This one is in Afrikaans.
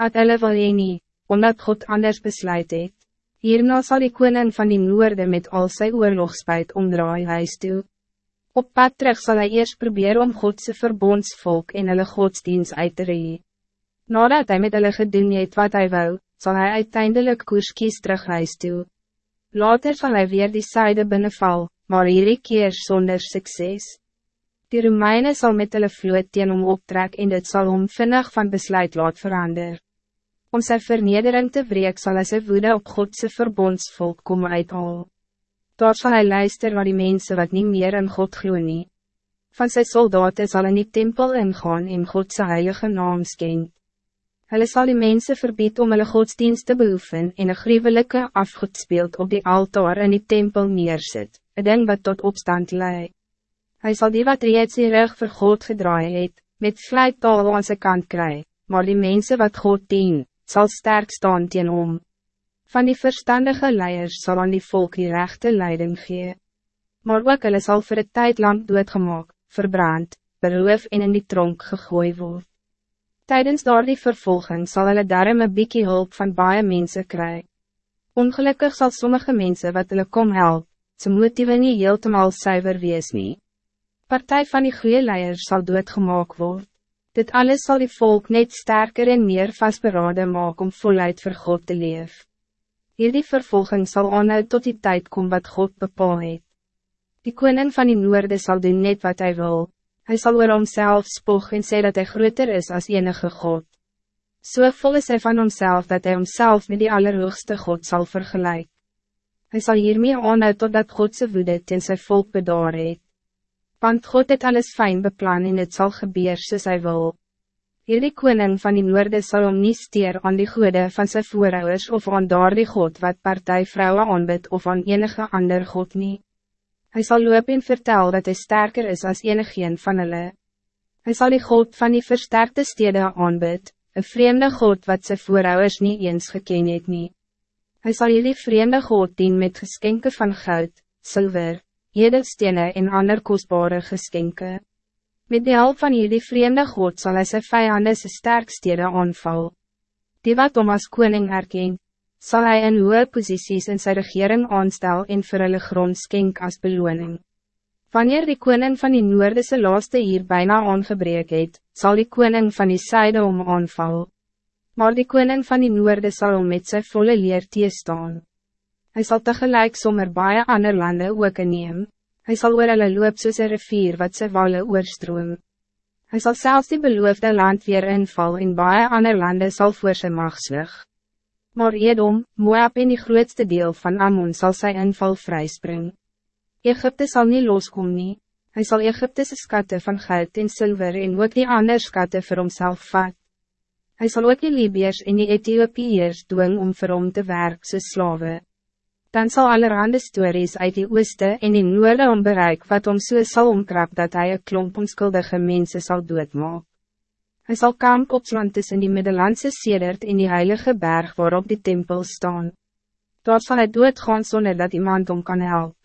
At hulle wil jy nie, omdat God anders besluit het. Hierna zal die koning van die noorde met al sy oorlogspuit omdraai huis toe. Op pad terug sal hy eerst proberen om Godse verbondsvolk en hulle godsdienst uit te ree. Nadat hij met hulle gedoen het wat hij wou, zal hij uiteindelijk koers kies terug huis toe. Later zal hij weer die zijde binnenval, maar hierdie keer zonder succes. Die Romeinen zal met hulle vloed teen om optrek en dit zal om vinnig van besluit laat verander. Om zijn vernedering te breek zal hij sy woede op Godse verbondsvolk komen uithaal. Daar zal hij luister naar die mensen wat niet meer in God gloeien. nie. Van zijn soldaten zal hij niet tempel ingaan en Godse heilige naam skend. Hulle sal die mense verbied om hulle godsdienst te beoefen en een gruwelijke afgod speelt op die altaar in die tempel neersit, een ding wat tot opstand leidt. Hij zal die wat reeds die rug vir God gedraai het, met vlijtaal aan sy kant kry, maar die mensen wat God dien, zal sterk staan teen om. Van die verstandige leiers zal aan die volk die rechte leiding gee. Maar ook hulle sal vir een tijd lang doodgemaak, verbrand, beroof en in die tronk gegooid word. Tijdens door die vervolging zal hulle daarom een bykie hulp van baie mensen kry. Ongelukkig zal sommige mensen wat hulle kom help, ze motiewe nie heeltemal suiver wees nie. Partij van die goede leiers zal doodgemaak word. Dit alles zal die volk net sterker en meer vastberaden maak om voluit vir God te leef. Hierdie vervolging zal aanhou tot die tijd kom wat God bepaal het. Die koning van die noorde zal doen net wat hij wil, Hij zal oor homself spog en sê dat hij groter is als enige God. So vol is hij van homself dat hij homself met die allerhoogste God zal vergelijken. Hij zal hiermee aanhou totdat Godse woede ten sy volk bedaar het. Want God het alles fijn beplan en het zal gebeur soos hy wil. Hierdie koning van die noorde sal om nie steer aan die goede van zijn voorouders of aan daar die God wat partijvrouwen aanbid of aan enige ander God niet. Hij zal loop en vertel dat hij sterker is als enigeen van hulle. Hij zal die God van die versterkte steden aanbid, een vreemde God wat zijn voorouders niet eens geken het nie. Hij zal jullie vreemde God dien met geschenken van goud, zilver, edelstenen en ander kostbare geschenken. Met de hulp van jullie vreemde God zal hij zijn vijanden zijn sterkstede aanval. Die wat om als koning erkent, zal hij in hoge posities in zijn regering aanstel en vir hulle grond skenk as beloning. Wanneer die koning van die noordese laaste hier bijna aangebreek het, sal die koning van die syde om aanval. Maar die koning van die noorde sal om met sy volle leer staan. Hij zal tegelijk sommer baie ander lande ook neem. Hij zal oor hulle loop soos een rivier wat sy walle oorstroom. Hij zal zelfs die beloofde land weer inval en baie ander lande sal voor sy mag zwig. Maar Edom, Moab en die grootste deel van Ammon zal zijn inval vrijspring. Egypte zal niet loskom nie. Hy sal Egyptese skatte van geld en zilver en ook die ander skatte vir homself vat. Hy sal ook die Libiërs en die Ethiopiërs doen om vir hom te werk soos slawe. Dan zal allerhande stories uit die ooste en die noorde om bereik wat om so sal omkrap dat hij een klomp onskuldige mense sal doodmaak. Hij zal kamp opslaan tussen die Middellandse sedert in die heilige berg waarop die tempel staan. Daar zal hij doodgaan zonder dat iemand om kan helpen.